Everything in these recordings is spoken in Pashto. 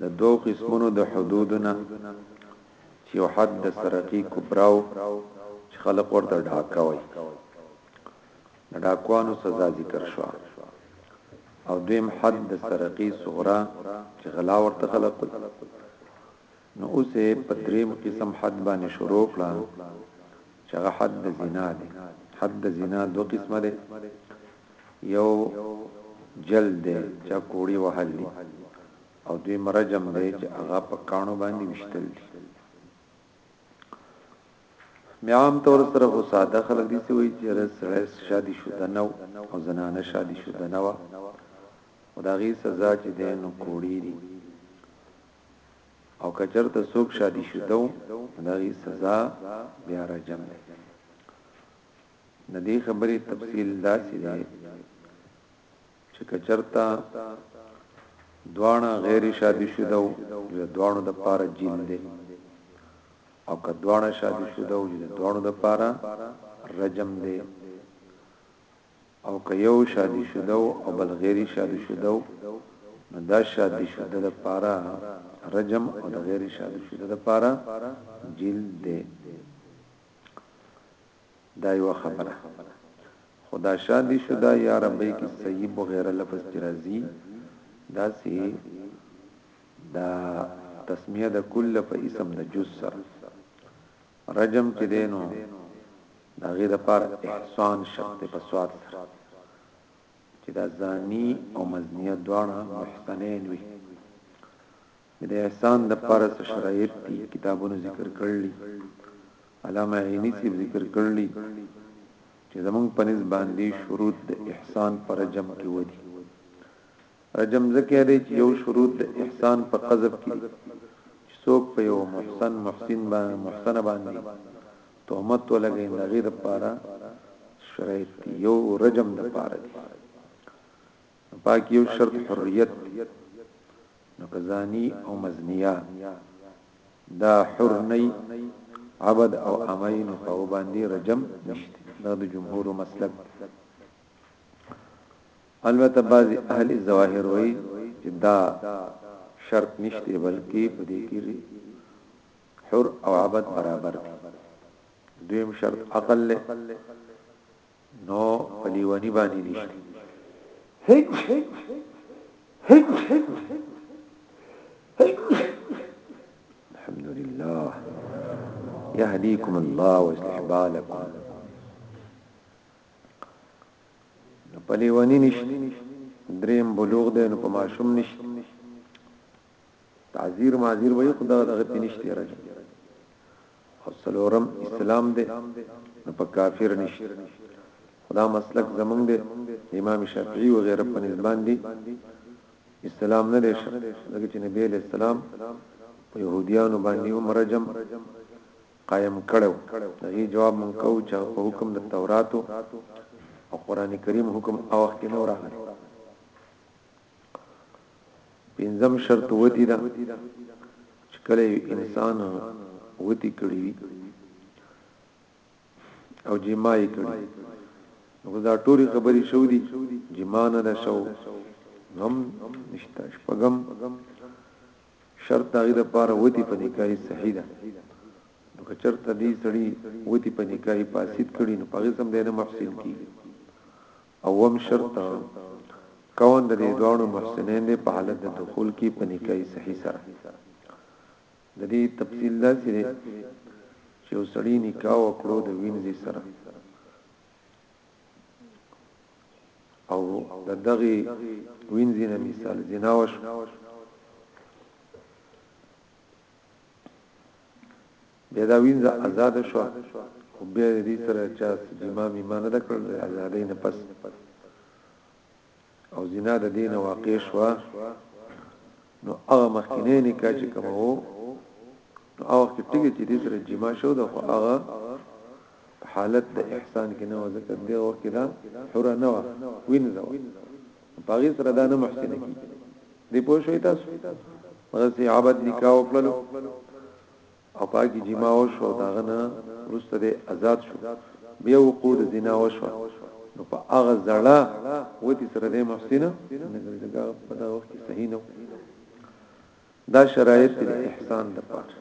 د دوو قسمونو د حدودو نه چې یو حد د سرقي کبرا و چې خلق ورته ډاکه وایي د ډاکوانو سزا ذکر شوه او دویم حد د سرقي صغرا چې غلا ورته خلق وایي نو اوس په دریم قسم حد باندې شروع کړه چې هغه حد د زنا دی حد د زنا دوه قسمه دی یو جلد دی چا کوړی وهل دی او دویم رجم دی چې هغه په کانو باندې وشتل دی میام تور سره خو ساده خلک دي چې وایي چې رس شادي شوه نه او زنانه شادي شوه نه وا او دا غي سزا چې ده نو کوړی دي او کچرته څوک شادي شوه دا غي سزا بیا رجم دی د دې خبرې تفصیل داسې دی چې که چرته دواړه غیر شادي شوده او د دواړو د پاره جیل دی او که دواړه شادي شوده او د دواړو د پاره رجم دی او که یو شادي شوده او بل غیر شادي شوده نو دا شادي شوده د پاره رجم او د غیر شادي شوده د پاره جیل دی دا یوه خبره خو دا شادی شو دا یا ربی کی سیب وغیره لفظ چی راځی داسی دا تسمیه د کل په اسم د جز سره رجم چی دینو دا غیر پار احسان شخص په سواد سره چې دا زانی او مزنیه دواړه محسنین وي که د احسان د پاره څه شرایط دي کتابونو ذکر کړلي علامه عینی صیب ذکر کړلي چې زمونږ په نس باندې شروط د احسان پر جمع کې ودی رجم ځکه دی چې یو شروط د احسان په قذف کې چې څوک په یو محسن محسن باندې محسن باندې تهمت ولګي نه غیر لپاره شرایط یو رجم د لپاره دی نو پاک یو شرط حریت نو کزانی او مزنیه دا حر نه عبد او امین په باندې رجم نشته دا د جمهور مسلک البته بعض اهل ظواهر وایي چې دا شرط نشته بلکې په دې کې حر او عبد برابر دي دویم شرط عقل له نو په لیونی باندې نشته هیڅ هیڅ الحمد لله يهديكم الله ويصلح بالكم په لیونی نشته دریم بلوغ دی نو په ماشوم نشته تعذير معذير وي خدا دغه پینشتي راځي او سلورم اسلام دې نو په کافر نشي خدا مسلک زمونږ دې امام شافعي او غیره په نسبان دي اسلام نه دې شپ دغه چې نبی له سلام په يهوديانو باندې عمر جم قائم کړو دغه جواب مونږ کو چې په حکم د توراتو او قران کریم حکم او وخت نه راغلی پنځم شرط ودی دا چې کله انسان ودی کړی وي او جماعي کړی نو دا ټولې خبرې شو دي جما نه ده شو هم نشته شپغم شرط دغه د پاره ودی په نکاح صحیح ده نو که چرته دې سړی ودی په نکاح فاسد کړي نو پغې سم دینه محسن کیږي اووم شرط، کون د دې دواړو محسنین دی په حالت د دخول کی په نکاح صحیح سره. د دې تفصیل داسې دی چې یو سړی نکاح وکړو د وینځي سره او د دغه وینځي نه مثال زنا وش بیا دا وینځه ازاده شوه خو بیا د دې سره چا څه جماع میما نه ده کړل د ازادۍ نه پس او زنا د دې نه واقع شوه نو هغه مخکینه نکاح چې کوم وو نو هغه کې ټیګ چې دې سره جماع شو دا خو هغه حالت د احسان کې نه وځکه دی او کې دا حر نه و وینځو باغی سره دا نه محسن کی دی پوه شوی تاسو ورسې عبادت نکاح وکړو او په هغه جماع وشو او داغه نه ورسته دی آزاد شو بیا وقوع د زنا وشو نو په هغه زړه وتی سره د محسنه دا په دا وخت کې صحیح نه دا شرایط د احسان د پاره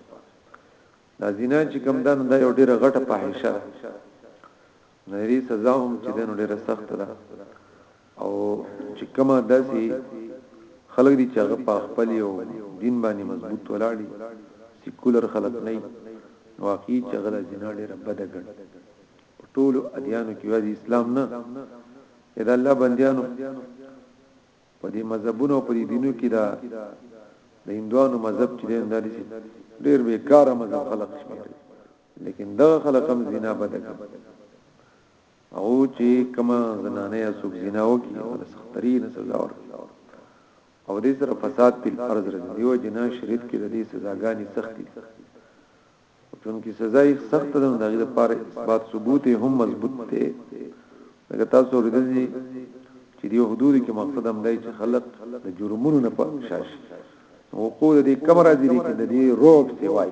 دا زنا چې کوم دا نو دا یو ډیره غټه فاحشه ده نری سزا هم چې دنو ډیره سخت ده او چې کما داسي خلک دي چې هغه په خپل یو دین باندې مضبوط ولاړی سیکولر خلک نه واقعي چې غلا زنا ډیره بده ګڼ په ټول ادیانو کې واځي اسلام نه اذا الله بندیانو په دې مذهبونو په دې دینو کې دا د هندوانو مذهب چې دین داري ډیر بیکاره مذهب خلق شمیر لیکن دغه خلک هم زنا بد کوي او چې کما زنانه یا سوک زنا وکي او سختري نه سزا ورکړي او دې سره فساد په ارز رځي دیو جنا شریعت کې د دې سزاګانې سخت دي چونکی سزا یې سخت ده د غیر پر اثبات ثبوت هم مضبوط دی لکه تاسو ورته چې دی حدود کې مقصد هم دی چې خلق د جرمونو نه پښاش وقوع دې کم راځي دې کې د دې روب سیوای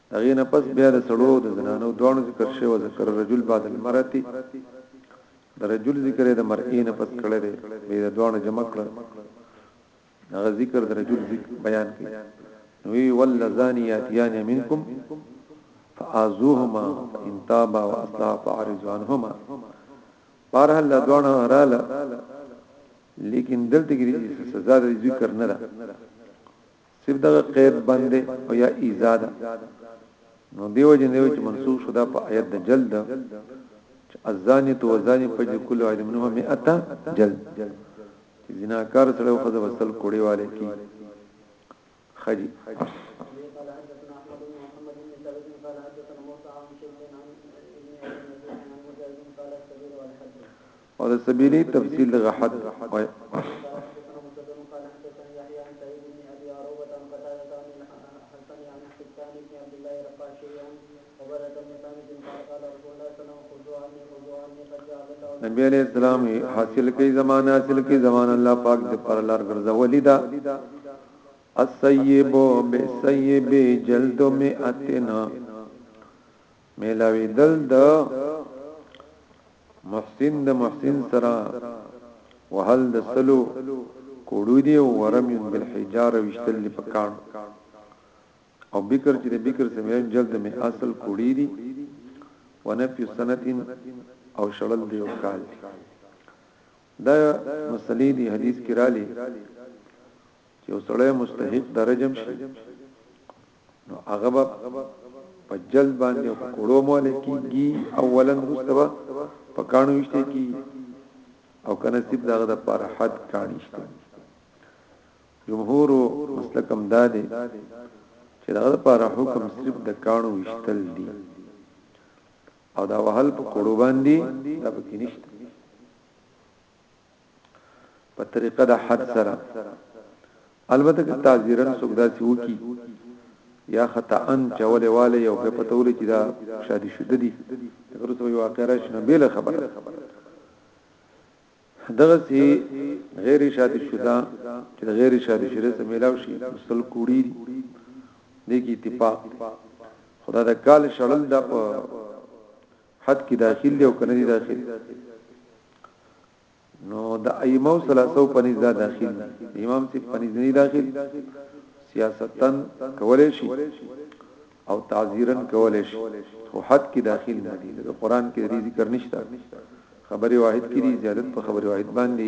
هغې نه پس بیا د سړو او د زنانو دواړو ذکر شوی او ذکر الرجل بعد المرأتی د رجل ذکر د مرئی نه پس کړی دی به د دوانو جمع کړ هغه ذکر د رجل ذکر بیان کړي نو وی ولذان یاتیان منکم فازوهما ان تابا واصلح فاعرض عنهما بارح الله دوانو رااله لیکن دلته کې سزا د ذکر نه ده صرف دغه قید باندې او یا ایزا ده نو دیو جن دیو چې منسوخ شو دا په آیت د جلد چې ازانی تو ازانی په کل واحد منه 100 جلد چې زناکار سره خو د وصل کوړی والے کی خجی او د سبيلي تفصيل دغه حد وای نبی علیہ السلام حاصل کی زمانہ حاصل کی زمانہ الله پاک دې پر لار ګرځولې دا السیب بالسیب جلد مئتنا ملاویدل د محسن د محسن سره وهل د سلو کوړو دی او ورم بالحجار وشتل په کان او بکر چې د بکر سمې جلد می اصل کوړی دی ونفی سنتین او شړل دی او کال دی دا مسلې دی حدیث کې را لې چې وسړی مستحق درجم شي نو هغه به په جلد باندې کوړو مول کیږي اولا مستوى په کانو وشته کی او کنه سیب دغه د پر حد کانشته جمهور مسلکم دادې چې دغه پر حکم صرف د کانو وشتل دي او دا وهل په کوړو باندې دا پکې نشته په طریقه د حد سره البته که تعذیرن څوک داسې وکی یا خطا ان چولې والے یو په پتول چې دا شادي شوه دي تر څو یو واقع راشي نه بیل خبره دغه سي غیر شادي شوه چې غیر شادي شوه سره ملاو شي مسل کوړي دي کی اتفاق خدا د کال شړل دا په حد کې داخل دی او کنه دی داخل نو د ائمه ثلاثه په نزد داخل دی امام سی په نزد نه داخل سیاستن کولای شي او تعذیرن کولای شي خو حد کې داخل نه دی د قران کې دې ذکر نشته خبره واحد کې دي زیادت په خبره واحد باندې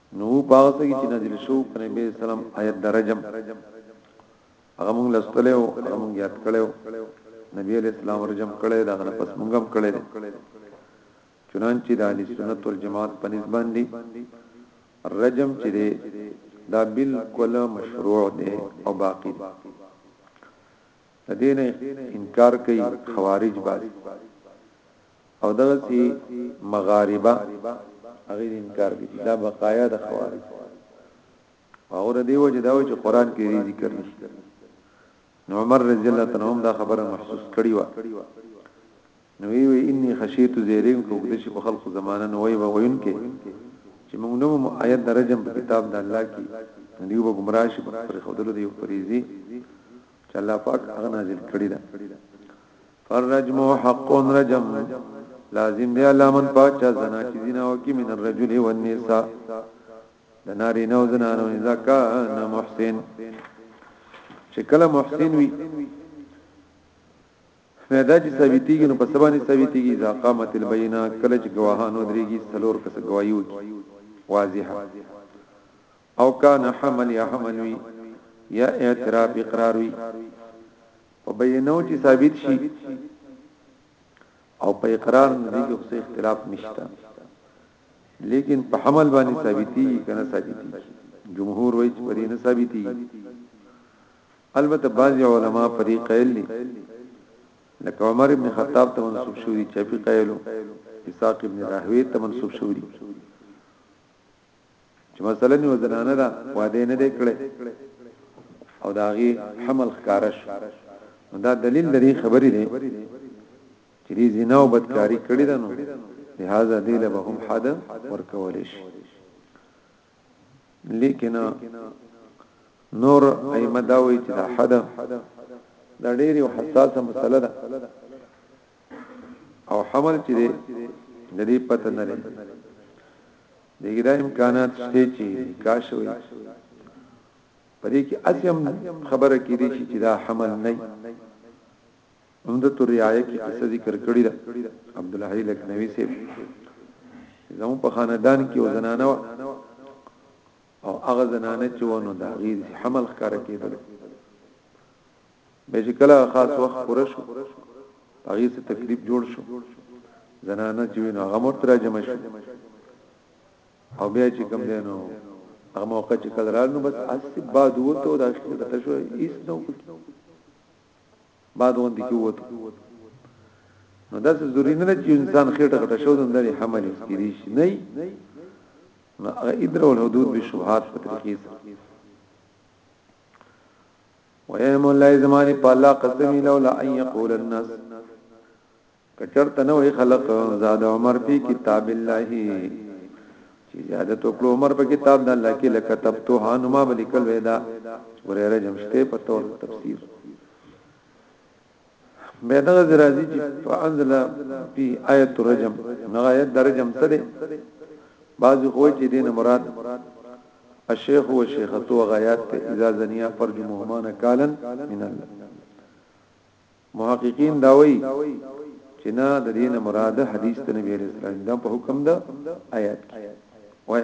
نو په هغه څه کې چې نازل شو په نبی اسلام آیت درجم هغه موږ لستلې او هغه موږ یاد کړو نبی علیہ السلام ورجم کړي دا غنه پس موږ هم کړي چنانچې د اهل سنت والجماعت په نسبت دي رجم چې دی دا بالکل مشروع دی او باقی دی دین انکار کوي خوارج باز او دغسی مغاربه هغه انکار کوي دا بقایا د خوارج هغه د دیو چې دا و چې قران کې دی ذکر نشته نو عمر رضی الله تعالی عنہ دا خبره محسوس کړی و نو وی وی انی خشیت زیرین کو د شي په خلق زمانه نو وی وین کې چې موږ نو آیت درجم په کتاب د الله کې دیو به گمراه شي پر خودلو دیو فریضي چې الله پاک هغه نازل کړی دا فرجم حق رجم لازم دی علامن پاچا زنا چې زنا وکي من الرجل والنساء د ناری نو زنانو اذا کان محسن چې کله محسن وي فیدا چې ثابتېږي نو په سبا نه ثابتېږي اذا قامت البینا کله چې گواهانو درېږي څلور کس گوايي وکي واضحه او کان حمل یا حمل وی یا اعتراف اقرار وی په بینو چې ثابت شي او په اقرار دې کې څه اختلاف نشته لیکن په حمل باندې ثابتي کنه ثابتي جمهور وایي چې پرې نه ثابتي البته بعضي علما پرې قائل دي لکه عمر ابن خطاب ته منسوب شوی چې په قائلو اسحاق ابن راهوی ته منسوب شوی چې مثلا یو زنانه دا واده نه دی کړی او دا غي حمل خکارش دا دلیل لري خبرې دي چې دې زنا او بدکاری کړی ده نو لہذا دې له هم حد ورکول شي لیکن نور ایمه دا وی چې دا حد دا ډېر یو حساسه مسله ده او حمل چې دی د دې پته نه لري دغه د امکانات شته چې نکاح شوی پدې کې اسیم خبره کې دي چې دا حمل نه هم د تریایه کې قصه ذکر کړی دا عبد الله لک نوی سي زمو په خاندان کې و زنانه و او هغه زنانه چې ونه دا غیر حمل ښکار کېدل به چې کله خاص وخت پوره شو هغه څه تکلیف جوړ شو زنانه چې وینو هغه مور تر جمع شو او بیا چې کوم دینو هغه موقع چې کله رانو بس اسی بعد وته دا شپه ته شو هیڅ نو بعد وندې کې وته نو دا ضروري نه چې انسان خېټه غټه شو د لري حمل کېږي نه نو ادرو الحدود بشبهات په طریقې سره ویم الله زمانی په الله قسمی لولا ان یقول الناس کچرت نو خلق زاد عمر فی کتاب الله چې زیادت وکړو عمر په کتاب د الله کې لکه تبتو هانما بلکل ودا ورې رجمشته په تور تفسیر بیان غزر راځي چې فانزل فی آیت الرجم نو آیت درجم څه دی بعض خو چې دین مراد الشیخ و شیخته و غیات ته اذا زنیا فرج مهمان کالن من الله محققین دا وایي چې نه د دین مراد حدیث ته نبی رسول الله دا په حکم دا آیات کې وای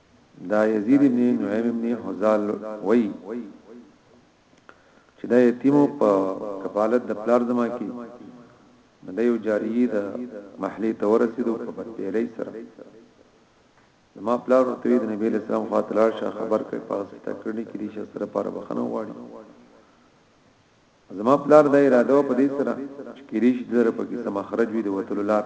دا یزید ابن نعیم ابن حزال وای چې دا یتیمو په کفالت د پلار زما کې نو د یو جاری د محلي تورسیدو په بدپیلې سره ما پلار ورته د نبی له سلام خاطر شه خبر کوي په ستا کړنی کې دي چې سره پر بخنه واړي زما پلار د اراده په دې سره چې کېږي چې در په کې سم خرج وي د وتل لار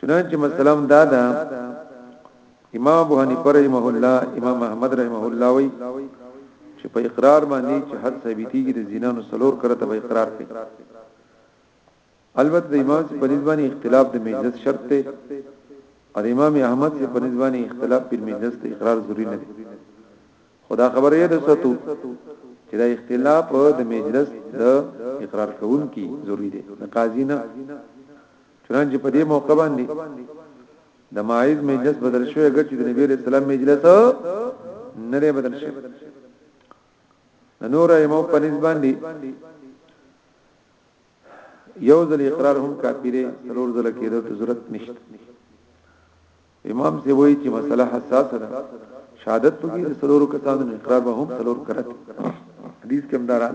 چنانچه مسله هم دا ده امام ابو حنیفه رحمه الله امام احمد رحمه الله وی چې په اقرار باندې چې حد ثابتېږي د زنا نو سلور کړه ته به اقرار کوي البته د امام په نسبت اختلاف د مجلس شرط دی او د امام احمد په نسبت اختلاف په مجلس د اقرار ضروری نه دی خدا خبره یې رسوتو چې دا اختلاف د مجلس د اقرار کوونکی ضروری دی قاضی نه چنانچه په دې موقع باندې د ماعز مجلس بدل شوی ګټ چې د نبی رسول الله مجلس نه لري بدل شوی د نور ایمو په نسبت باندې یو ځل اقرار هم کافی دی ضرور ځل کېدو ته ضرورت نشته امام سی وایي چې مسله حساسه ده شهادت په دې ضرور کسانو اقرار به هم ضرور کړت حدیث کې هم داران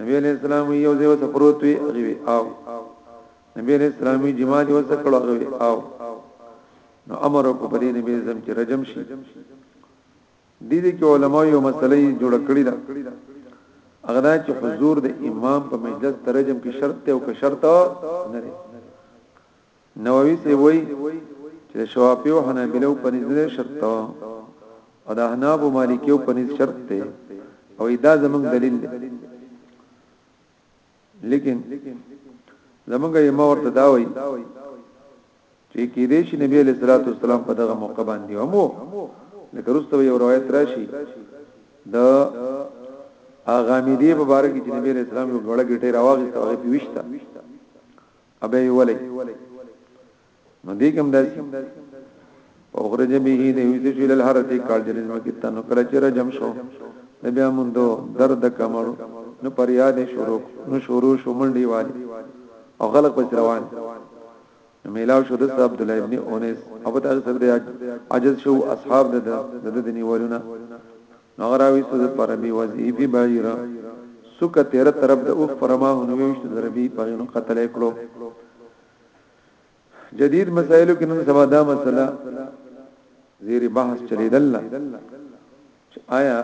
نبی علیہ السلام یو ځای وته پروت وی غوی او نبی علیہ السلام جما دی وته کړه غوی او نو امر کو په دې نبی زم چې رجم شي د دې کې علما یو مسلې جوړ کړی دا هغه دا چې حضور د امام په مجلس ترجم کې شرط ته او که شرط نه دی نووي صیب وایي چې د شوافی او حنابلو په نظر شرط ته او د احناف او مالکیو په نظر شرط ته او دا زمنګ دلیل دی لیکن زمنګ یې ما ورته دا وایي چې کې دې شي نبی علیہ الصلوۃ والسلام په دغه موقع باندې ومو لکه رسته یو روایت راشي د اغامیدی په باره کې چې نبی علیہ السلام یو ډوړه ګټه راوغسته هغه پیوښته ابه وی ولی نو دې کوم داسې اوخرج به دې ویته شو له هر دې کال جنز مکه تنو کړه چې رجم شو بیا مونږ درد کمر نو پریاد شروع نو شروع شو منډي والی او غلق پس روان نو میلاو شو د عبد الله ابن اونس او په تاسو سره د عجز شو اصحاب د د دنی ورونه هغه راويسته د پر بي وزي بي بعيره سوکه تیر طرف د اوف پرماه نویشت ضربی پغینو قتل کړو جدید مسائلو کې نن سبا دا مسله زیر بحث چلیدل چې آیا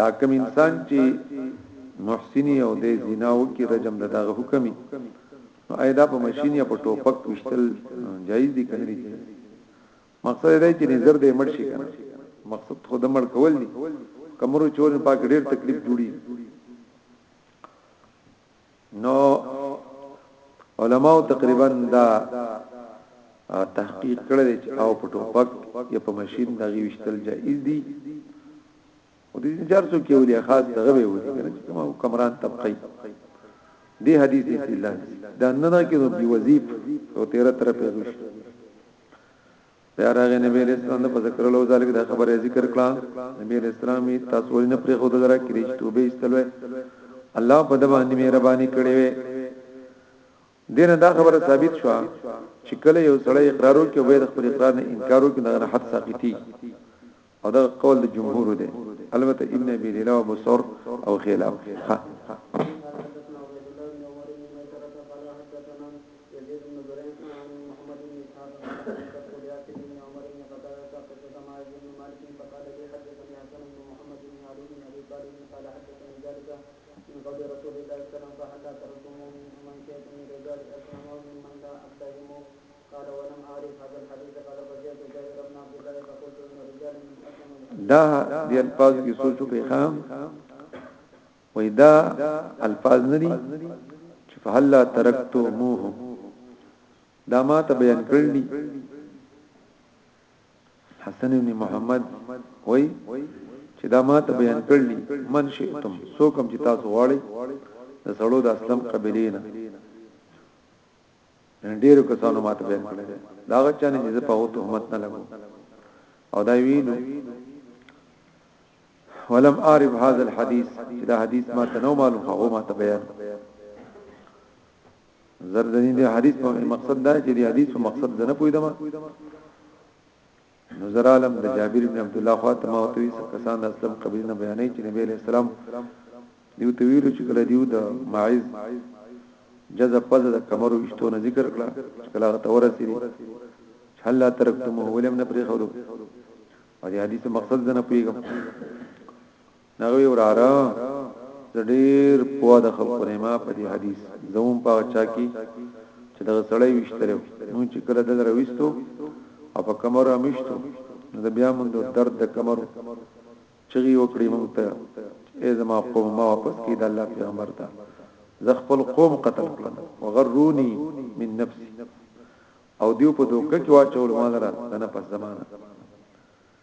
دا کوم انسان چې محسنی او د زناو کې رجم دغه حکمي نو آیا دا په ماشين یا په ټوپک وشتل جایز دي کنه مقصد دا چې نظر دې مړ شي کنه مقصد خو د مړ کول دي کمرو چور پاک ډیر تکلیف جوړي نو علماء تقریبا دا تحقیق کړل چې او په ټوپک یا په ماشين دغه وشتل جائز دي او دې جار څو کې ولې خاص دغه به ودی کنه چې کوم کمران طبقي دې حدیث استدلال دا نه نه کې نو دی وظیف او 13 طرفه وشي بیا راغی نبی علیہ السلام د فذکر له ذالک د خبره ذکر کړه نبی علیہ السلام تاسو ولنه پرې خو دره کړی چې توبه استلوي الله په د باندې مهرباني کړې وي دینه دا خبره ثابت شو چې کله یو سړی اقرار وکړي به د خپل اقرار نه انکار وکړي دغه حد ساقطي او دا قول د جمهور دی البته ابن ابي ليلى او بصر او خلاف قال ولم اعرف هذا الحديث قال فسئلت جابر بن عبد الله فقلت ان رجال من اسلم دا دی الفاظ کی سوچو کې خام وای دا الفاظ ندي چې فهلا ترکتموه دا ما ته بیان کړل دي حسن بن محمد وای چې دا ما ته بیان کړل دي من شئتم سو کوم چې تاسو غواړي د سړو د اسلم قبلینا ان ډیرو کسانو ماته بیان کړل دا هغه چانه چې په او تهمت نه لګو او دا ویلو ولم اعرف هذا الحديث چې دا حدیث ما ته نو معلوم هغه ما ته بیان زردنی دی حدیث په مقصد دا چې دی حدیث په مقصد نه پویدم نو زه رالم د جابر ابن عبدالله خوا ته ما ورته وویل څه کسان د اسلم قبیلې نه بیانوي چې نبي علیه السلام دیو ته ویلو چې کله دیو د معز جزا پزه د کمرو وشتو نه ذکر کړه چې کله هغه ته ورسېدي چې هل لا ترکتموه ولم نه پرې خورو او د حدیث مقصد زنه پیږم هغه وی وراره زه ډیر پوه د خلکو نه ما په دې حدیث زوم په چا کې چې دغه سړی وشتره مون چې کله دل رويستو او په کمر امشتو نو د بیا مون درد د کمر چغي وکړي مونږ ته ای زما قوم ما واپس کې د الله پیغمبر ته زه خپل قوم قتل کړم وغروني من نفسي او دیو په دوکه کې واچول مال را نه پس زمانہ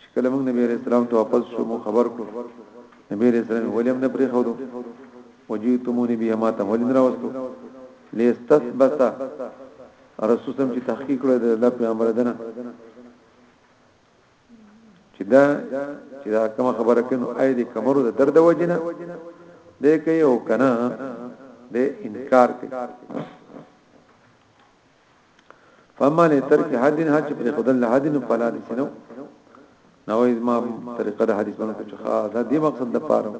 چې کله موږ نبی رسول الله ته واپس شو مو خبر کړو نبی رسول الله ولیم نه پرې خو دو وجیتمونی بیا ما ته ولین راوستو لیستثبت رسول سم چې تحقیق کړو د الله پیغمبر دنه چې دا چې دا کوم خبره کینو اې دې کمرو د درد وجنه دې کوي او کنه دې انکار کوي فمن ترک حدن حج پر خدل حدن فلا دسنو نو ازما طریقه د حدیث باندې چې خا دا دی مقصد د پاره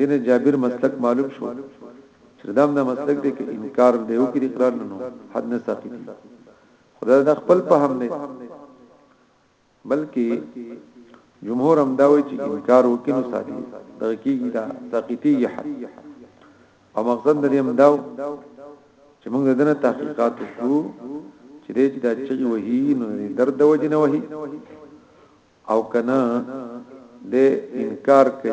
دین جابر مسلک معلوم شو چې دام دا مسلک دی کې انکار دی او کې اقرار نه نو حد نه ساقط خدای دا خپل په هم نه بلکې جمهور هم دا وایي چې انکار وکړي نو ساتي دا کیږي دا ساقطي حد او مقصد د دې هم دا چې موږ دنه تحقیقات وکړو چې دې چې دا چې وਹੀ نو درد وجنه وਹੀ او کنه د انکار کوي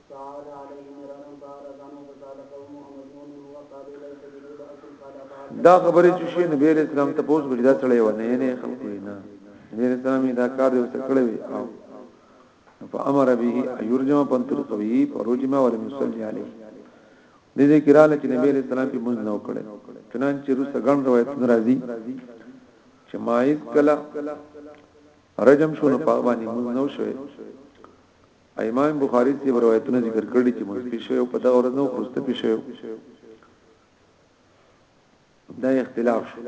سعد عليه مرارا سار ځانو په ساده قوم او مضمون هو قابل للتجربه د اصل ساده فاعل دا خبرې چې شي نبی رسول الله ته پوس بجدا سره یو نه نه خلق نه نبی رسول الله دا کار یو څه کړی وي او فامر به يرجم پنتر قوي پروجما ولم يصلي عليه د دې کراله چې نبی رسول الله په مونږ نو کړي چنانچې روسه ګڼ روایت ناراضي چې مایز کلا رجم شونه پاغبانی مونږ نو شوي امام بخاری سی روایتونه ذکر کړی چې موږ پی شوی په دغه ورځ نو خرسته پی شوی دا اختلاف شو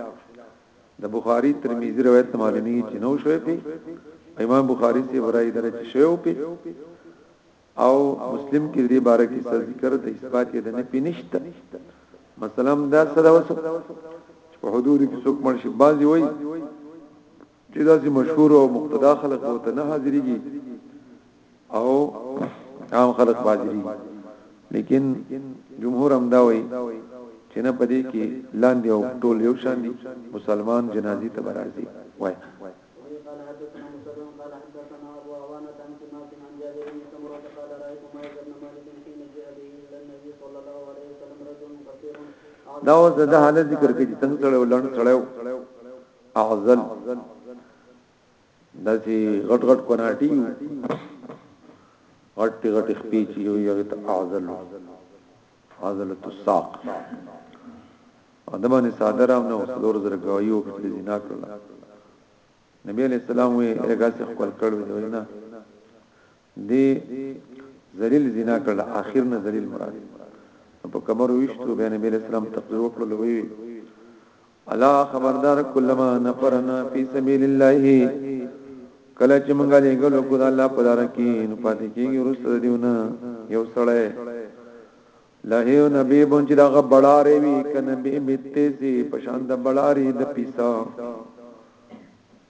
د بخاری ترمذی روایت معلومی چې نو شوی پی امام بخاری سی برای درې چې شوی پی او مسلم کې دې باره کې څه ذکر د اثبات یې د نه پینشت مثلا دا سره وسو په حدود کې څوک مرشي بازي وای چې داسې مشهور او مقتدا خلک به ته نه حاضرېږي او عام خلک حاضرېږي لیکن جمهور هم دا وایي چې نه پدې کې لاندې او ټول یو شان دي مسلمان جنازي ته برازي وایي دا اوس د حالت ذکر کوي څنګه سره ولړ سره اعزل داسې غټ غټ کناټي غټ غټ خپې چې یو یو ته اعزل عضله الساق ادمانه صادره او نو څلور زره غویو په زنا کړل نبی علیہ السلام وی هغه څه خپل کړو دی نه دې ذلیل زنا کړل اخر نه ذلیل مراد په کمر وشتو بیا نبی اسلام تقریر وکړل وی الا خبردار کلمہ نفرنا فی سبیل الله کله چې مونږه لګلو کو دا الله په دار کې نو پاتې کېږي ورسره دیونه یو سړی لهیو نبی بون چې دغه بلاره وی کنه به بیتې سي پشان د بلاری د پیسا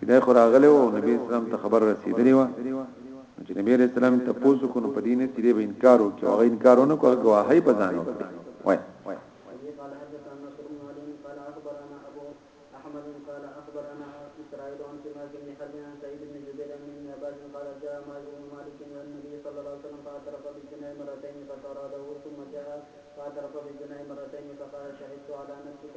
کله خو راغله او نبی اسلام ته خبر رسیدلی و چې نبی اسلام ته پوسو کو نو پدینه چې به انکار وکړي هغه انکار ونه کوي گواهی بزان وکړي وای فاعترف بالجناء مرتين فقال شهدت على نفسك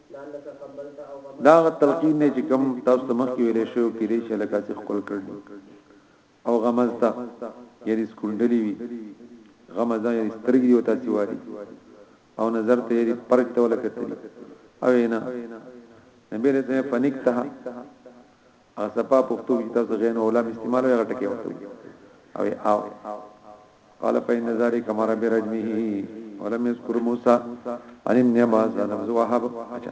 دا هغه تلقین دی چې کوم تاسو ته مخکې ویل شو کې دی چې لکه چې خپل کړل او غمزتا یعنی سکونډلی وی غمزا یعنی سترګې دی او تاسو واری او نظر ته یې پرک ته ولکتلی او نه نبی رسول فنکته هغه سپا پښتو کې تاسو غین او لام استعمال هغه ټکی ورته او او قال فإن ذلك مر برجمه ولم يذكر موسى عن ابن عباس عن ابي وهب اچھا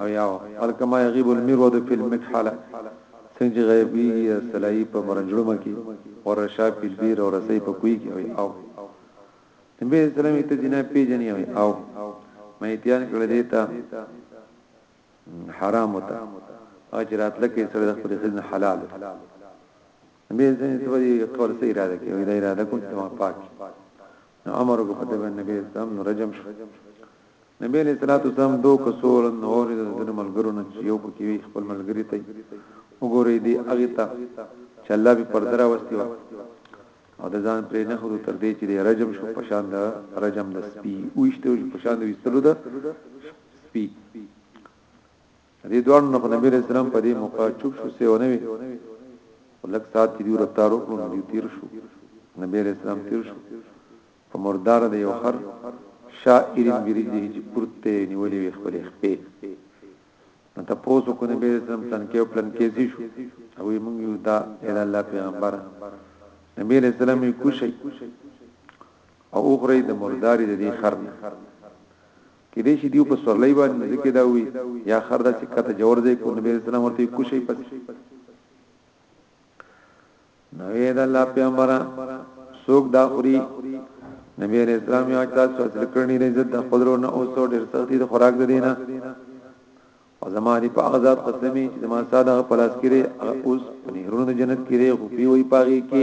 او یا ول کما یغیب المرود فی المکحله څنګه چې غیبیږي سلایي په مرنجړمه کې او رشا په البیر او رسۍ په کوی کې وي او نبی اسلام ته جنا پیجنې وي او مې اتیان کړل دي ته حرام وتا اجرات لکه سره د خپل خزن حلال نبی اسلام ته وی قول سي اراده کې وي دا اراده کوم ته پاک نو امر کو پته باندې نبی اسلام نو رجم شو نبی علیہ الصلوۃ والسلام دو کسور نور د ځنه ملګرو نه چې یو پکې وی خپل ملګری ته وګوري دی هغه ته چې الله به پر درا واستي وا او د ځان پرې نه خورو تر دې چې د رجم شو پشان د رجم د سپي وښته او پشان د وستلو د سپي دې دوه نو نبی علیہ السلام په دې موقع چوپ شو سیو نه وی ولک سات چې دی رفتار وکړو نو تیر شو نبی علیہ السلام تیر شو په مردار د یو خر شا ایرین بیرین دی چې پورت ته نیولې وي خپلې خپې نو ته پوسو کو نبی اسلام پلان کې او پلان کې شو او موږ یو دا اې الله پیغمبر نبی اسلام یې کوشي او اخري د مرداري د دې خر کې دې شي دیو په سورلې باندې ځکه دا وي یا خر د سکه ته جوړ دی کو نبی اسلام ورته کوشي پس نو اے د الله پیغمبره سوک دا خوري نبی علیہ السلام یو چا څو ذکرنی د عزت د قدرو نه او څو ډیر سختی د خوراک د دینه او زما دی په غزاد قسمی چې ما ساده پلاس کړي اوس په نهرونو جنت کړي خو پی وی پاغي کې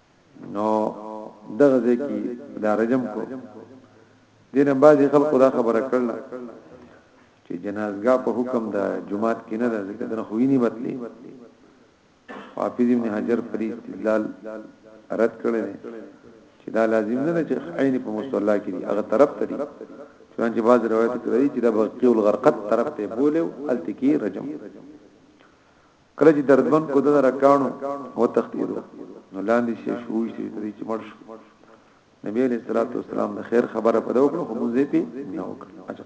نو دغه ځکه دا رجم کو دینه بعضی خلکو دا خبره کړل چې جنازګاه په حکم دا جمعات کې نه ده ځکه دنه خوې نه بتلې حافظ ابن حجر پر استدلال رد کړل چې دا لازم نه ده چې عین په مصلا کې دی هغه طرف ته دی چونچه باز روایت کړی چې دا بقیع الغرقد طرف ته بوله التکی رجم کله چې دردمن کو د رکانو و تختیدو نو لاندې شي شوې شي ترې چې مړ شو نبی علیہ الصلوۃ والسلام د خیر خبره په دوه خو مونږ پی نه وکړ اجا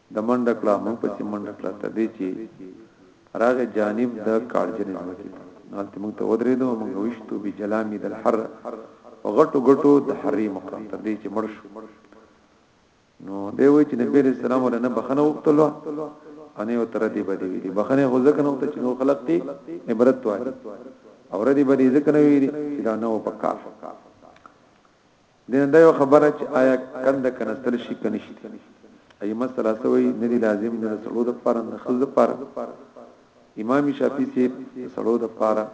ده منډه کړه موږ پسې منډه کړه تر دې چې راغې جانب ده کاړجنې ځمکې ته نو هلته موږ ته ودرېدو موږ وشتو بجلامي دالحر په غټو غټو د حرې مقام تر دې چې مړ شو نو دی وای چې نبی رسول الله ولا نه بخنه وکړلو انه او تر دې بده ویلي بخنه خو ځکه نو ته چې نو خلق تی عبرت وایي او ردی بده ځکه نه ویلي چې دا نو پکار دینه دا یو خبره چې آیا کند کنستل شي کنيشي ای مسله سوی نه دی لازم نه سړو د پاره نه خل د پاره امام شافعي سي سړو د پاره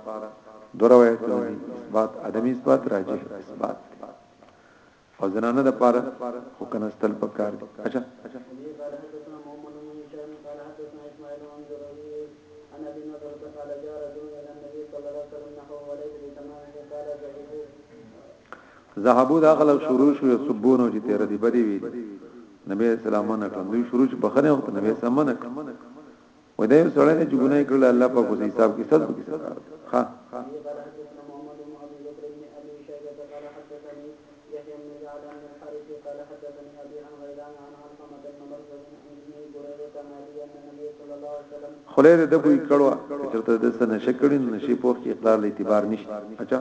دو روایت دی اثبات عدم اثبات راجح اثبات او زنانه د پاره خو کنستل پکار دي اچھا ذهبو دا غلب شروع شو یو سبونو چې تیر دی بدی وی نبی اسلام نه کړم دوی شروع چې بخنه وخت نبی اسلام نه کړم و دې سره نه چې ګناه کړل الله په کوسي حساب کې صد کې صد ها خله دې د کوی کړو چرته د سن شکړین نشي پوخ کې اقرار له اعتبار نشته اچھا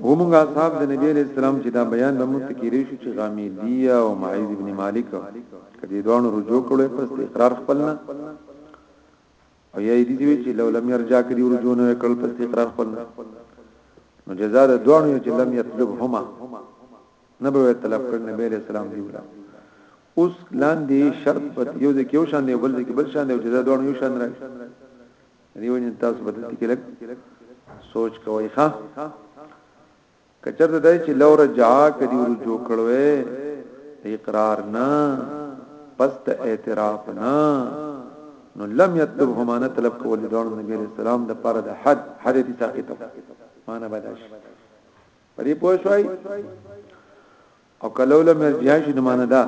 و موږ اصحاب د نبی علیہ السلام چې دا بیان به موږ تکیری شو چې غامیدیه او معیز ابن مالک کدی دوانو رجوع کړو پس د اقرار خپلنا او یا دې دی چې لو لم يرجع کدی رجوع نه کړل پس د اقرار خپلنا نو جزاء د دوانو چې لم یطلبهما نبوی طلب کړ نبی علیہ السلام دی ولا اوس لاندې شرط په یو ځکه یو شان دی بل ځکه بل شان دی جزاء دوانو یو شان راځي دیو جن تاسو به دلته کې لګ سوچ کوي ښا کچرته دای چې لور جا کدی ورجو کړوې اقرار نه پس ته اعتراف نه نو لم یطلب همانه طلب کول د دوړو نبی علیہ السلام د پر د حد حد دي ساقطه معنا بداش پرې پوه شوي او کلو لم يرجع شي نو معنا دا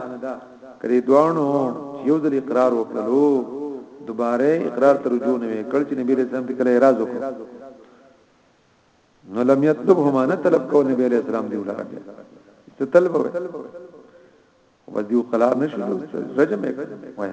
کړي دوانو یو ځل اقرار وکړو دوباره اقرار ته رجوع نه وکړ چې نبی رسول الله کله اعتراض وکړ نو لم يطلبهما نه طلب کو نبی رسول الله دی ولر بیا څه طلب وکړ ودیو قلار نشو رجم یې وای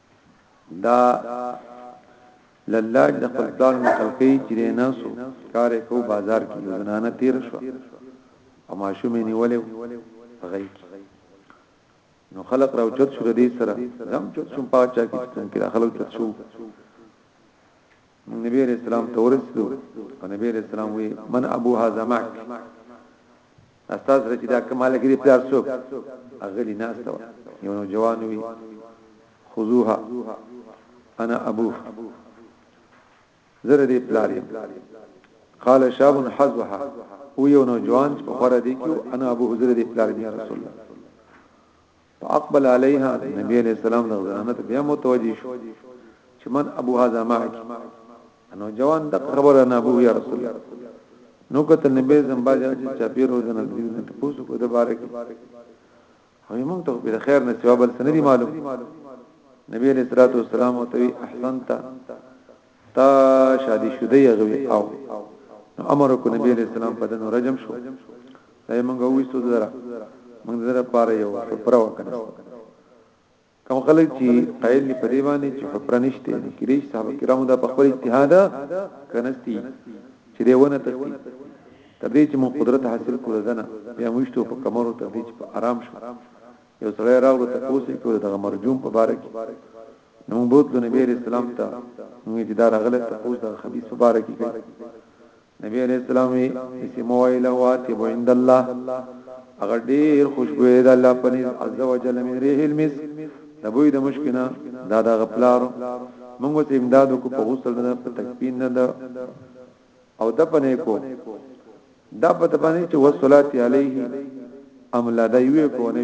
دا للاج د خپل پلار نقل کوي چې نه سو کار کو بازار کې زنانه تیر شو او ماشومې نیولې غي نو خلق راو چت شو دې سره زم چت شو پاچا کې څنګه خلق چت شو موږ نبی عليه السلام ته ورسلو او نبی عليه السلام وی من ابو هذا معك استاد سره چې دا کمال کې پلار څوک اغلی ناس ته یو نو جوان وی خذوها انا ابو زره دې پلار یم قال شاب حذوها او یو نو جوان په خره دې کې انا ابو زره دې پلار یم رسول الله فاقبل عليها نبی عليه السلام د زنانه ته بیا متوجه شو چې من ابو هذا معك انو جوان د خبره نه ابو یا رسول الله نو کته نبی زم باج چې چاپیرو د نبی نه تاسو کو د بارک او موږ ته په خیر نه ثواب سندي معلوم نبی علیہ الصلوۃ والسلام او توي احسنت تا شادي شوده یغوي او نو امر کو نبی علیہ السلام په دنو رجم شو دا موږ وېستو دره موږ دره پاره یو حفره وکړه کوم خلک چې قائل نه پدې باندې چې حفره نشته نو کې دي صاحب کرامو دا په خپل اجتهاد کنستی چې دی ونه تختی تر دې چې مون قدرت حاصل کړو دنه بیا موشتو په کمرو تر دې چې په آرام شو یو سړی راغلو ته کوسې کړو دغه مرجوم په باره کې نو موږ بوتلو نبی عليه السلام ته موږ چې دا راغله ته اوس د خبيث مبارک کې نبی عليه السلام یې اسم ویل واتب عند الله هغه ډیر خوشبو د الله پنځ عز وجل من ريح المس د بوی د مشکنا دا د غپلار موږ ته امداد کو په غسل نه په تکفین نه ده او د پنه کو دا په باندې چې وصلات علیه املا د یو کو نه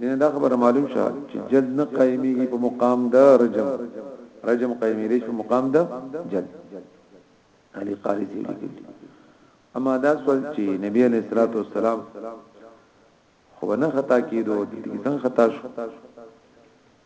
دینه دا خبره معلوم شه چې جلد نه قائمیږي په مقام د رجم رجم قائمیږي په مقام د جلد علی قاری دی لیکل اما دا سوال چې نبی علیہ الصلوۃ والسلام خو نه خطا کیدو د څنګه خطا شو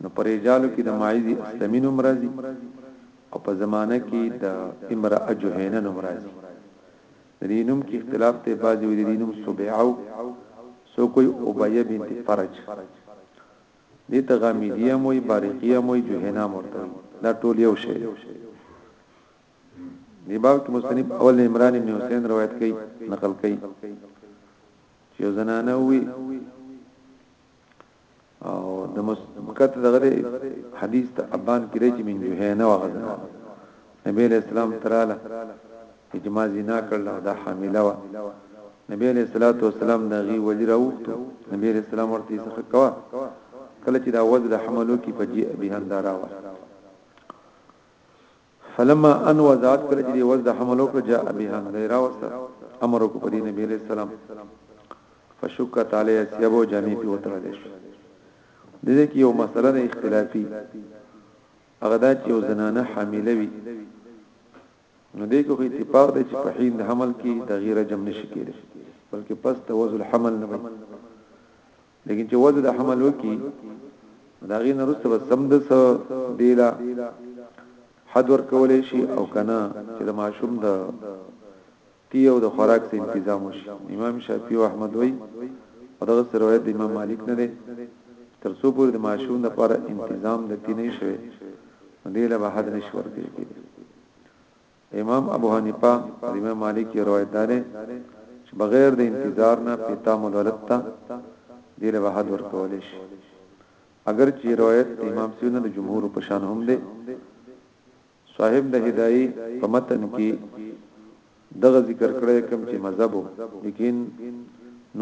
نو په رجالو کې د ماعز اسلمي نوم راځي او په زمانه کې د امرأه جهينه نوم راځي د دې نوم کې اختلاف ته بعضي وي د دې نوم سبعو سو کوئی ابيه بنت فرج دې ته غامديه موي بارقيه موي جهينه مرته دا ټول یو شی دی باب کې مستنیب اول عمران ابن حسین روایت کوي نقل کوي چې زنانه وي او د مسکت دغه حدیث ته ابان کې رچ من جوهنه وغزنا نبی علیہ السلام تراله اجماع زنا کړل او دا حامله و نبی علیہ الصلوۃ والسلام دغه ولی راوخت نبی علیہ السلام ورته څخه کوا کله چې دا وزن حملو کې فجیع به اندارا و فلما ان وضعت کله چې وز د حمل وکړه جاء بها نو را وسته امر کو پدی نبی علیہ السلام فشکت علی اسیبو جامع په وتر دې شو د دې کې یو مسله ده اختلافي هغه دا چې یو زنانه حامله وي نو دې کو اتفاق دی چې په حین د حمل کې د غیره جمع نشي کېږي بلکې پس توزل حمل نه وي لیکن چې وځ د حمل وکي دا غي نرسته به سم د سو دیلا حد ور کولې شي او کنه چې د ماشوم د تی او د خوراک سي تنظیم وشي امام شافعي او احمد وای او دغه سره روایت د امام مالک نه دی تر څو پورې د ماشوم د لپاره تنظیم د تی نه شوی دی له بحد نشور کېږي امام ابو حنیفه او امام مالک یې روایت ده چې بغیر د انتظار نه پیتام الولد ته د له وحد ورکول شي اگر چې روایت امام سیونه د جمهور په شان هم دی صاحب د هدايي په متن کې دغه ذکر کړی کوم چې مذهب لیکن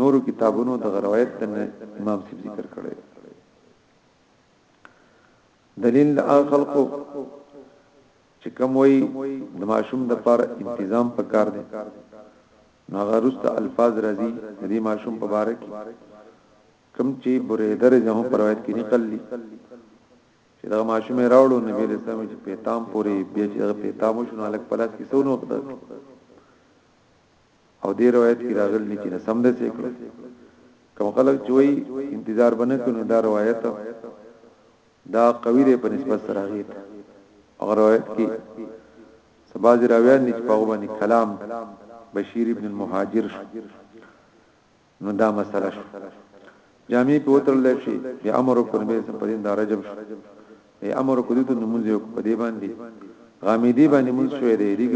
نورو کتابونو د روایت د امام سیب ذکر کړی دلیل د خلقو چې کوم وایي د ماشوم د پاره انتظام پکار دی نو هغه رسته الفاظ راځي د دې ماشوم په باره کې کوم چې بریده رضی هم پروایت کې نقل دي چې دا ماشوم راوړو نبی له سمې چې پیتام پوري بیا چې دا پیتام شنو الک پلاس کې سونو قدر او دې روایت کې راغلی چې سم ده څه کړو کوم خلک چې وایي انتظار بنه کړو دا روایت دا قوی دی په نسبت سره هغه ته هغه روایت کې سباز راویان نش په باندې کلام بشیر ابن المهاجر شو نو دا مسله شو جامع په وترل شي یا امر کو نبی سم په دین دا رجب شو یا امر کو دته نمونځ یو په دی باندې غامیدی باندې مونږ شوې دی دې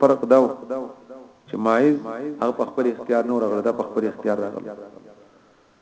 فرق دا چې مایز هغه په خپل اختیار نه ورغله دا په خپل اختیار راغله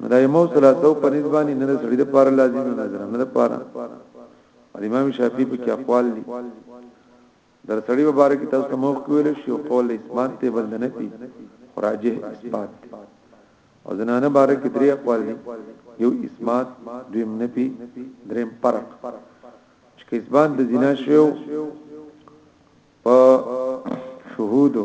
نو دا یمو ثلاثو په نسبانی نه سړي د پاره لازم نه نظر نه د پاره امام شافعي په کې اقوال دي در سړي مبارک تاسو ته موخ کول شي او قول اثبات ته بند نه پی راجه اثبات او زنانه بارک درې اقوال دي یو اثبات دویم نه پی دریم فرق چې اثبات د زنا شو په شهودو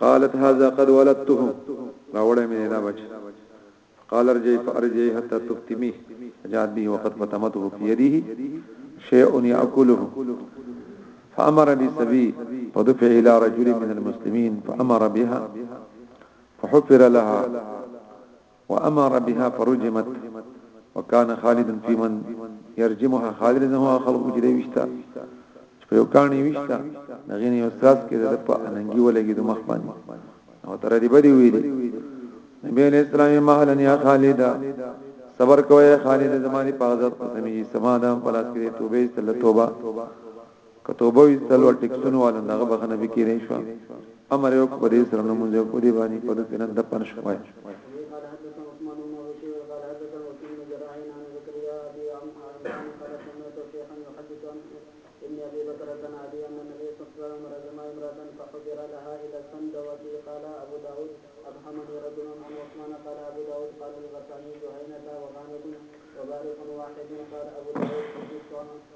قالت هذا قد ولدته ولد من دا بچ قال هرجي فرجي حتى تفتمي جاءت به وقد فتمته في يده شيء ياكله فامر بالسبي فدفع الى رجل من المسلمين فامر بها فحفر لها وامر بها فرجمت وکان خالد فی من يرجمها خالد نه هو خلق چې دی وشتا چې په یو کانی وشتا هغه نه یو ساس کې د په اننګي ولګي د مخ باندې او تر دې بدی ویل نبی علیہ السلام مهلن یا خالد صبر کوی خالد زمانی په عزت قسمی سما د پلاس کې توبه استل توبه که توبه وستل او ټیکسونو والن دغه بخنه به کیرې شو امر یو په دې سره نمونځ یو په دې باندې په دې سره د پن شوای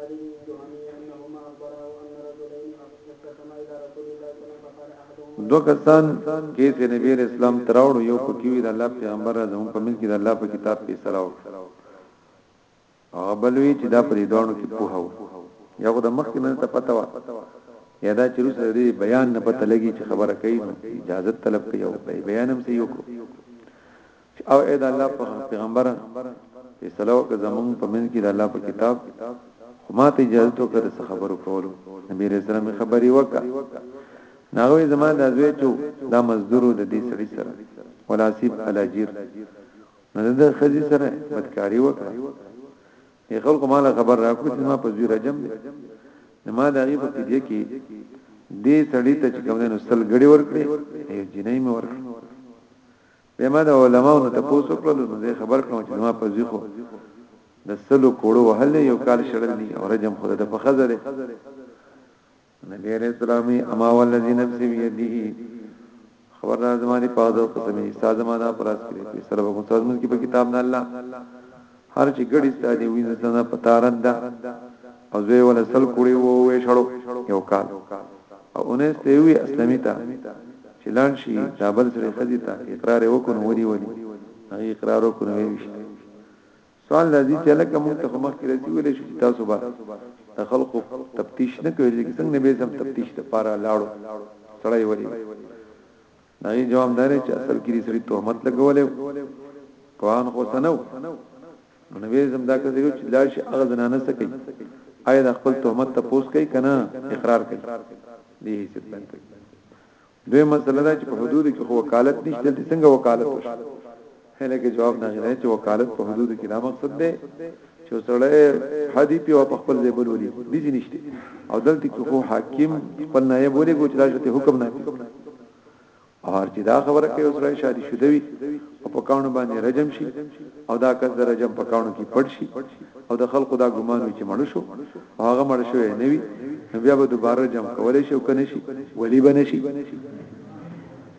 علي بن جهني انهما اخبراه ان رجلين اختصما الى رسول الله صلى الله عليه وسلم فقال احدهما دو کسان کې چې نبی اسلام تراوړو یو پکې وی د الله پیغمبر زموږ په منځ کې د الله په کتاب په سره او هغه بلوي چې دا پرې دوانو کې په هو یا خو د مخ کې نه ته پته وا یا دا چې روس دې بیان نه پته لګي چې خبره کوي اجازه طلب کوي او بیان هم سې یو کو چې او اې د الله په پیغمبره فیصله وکړه زمونږ په منځ کې د الله په کتاب خو ما ته اجازه تو کړه څه خبرو کولو نبی رسول الله خبري وکړه ناغوی زما د ازوی چو دا مزدورو د دې سړي سره ولاسیب الاجیر نو د خزي سره بدکاری وکړه یې خلکو مال خبر راکړو چې ما په زوی رجم دي ما د هغه په دې کې دې سړی ته چې کوم نو سل غړي ورکړي یو جنۍ مې ورکړي به ما د علماو نه تاسو کړل نو زه خبر کړم چې ما په زیخو د سلو کوړو وهل یو کال شړل دي او رجم خود د فخذ ده نبی علیہ السلام اما والذی نفس بیده خبر را زمانی پاغدو قسمی استاد مانا پراس کری پیسر بکن سازمون کی په کتاب نه الله هر چې ګړی ستادي وي زنه پتارت ده او زوی ولا سل کوړي وو وې شړو یو کال او اونې سیوی اسلامي تا چې لان شي دا بل سره خدي تا اقرار وکړو ودی ودی هغه اقرار وکړو وی شي سوال لذي چې لکه موږ ته مخ کې رسی ویلې شو چې تاسو به د خلکو تفتیش نه کوي چې څنګه به سم تفتیش لپاره لاړو سړی وری دا یې جواب داري چې اصل کې دې سړي تهمت لګولې قرآن خو سنو نو به زم دا کړو چې لاړ شي هغه زنانه سکی آیا د خپل تهمت ته پوس کوي کنه اقرار کوي دې هیڅ پلان کوي دوی مسله دا چې په حدود کې خو وکالت نشته څنګه وکالت وشي هله کې جواب نه غلې چې وکالت په حدود کې دا مقصد دی چې سړی حدیث او په خپل ځای بولولي دي دي نشته او دلته کې خو حاکم خپل نه بولي ګو چې دا شته حکم نه پی او هر چې دا خبره کوي اوس راي شادي شدوي او په کانو باندې رجم شي او دا کس د رجم په کانو کې پړ شي او د خلکو دا ګمان وي چې مړ شو او هغه مړ شوی نه وي بیا به دوباره جمع کولای شي او کنه شي ولی بنه شي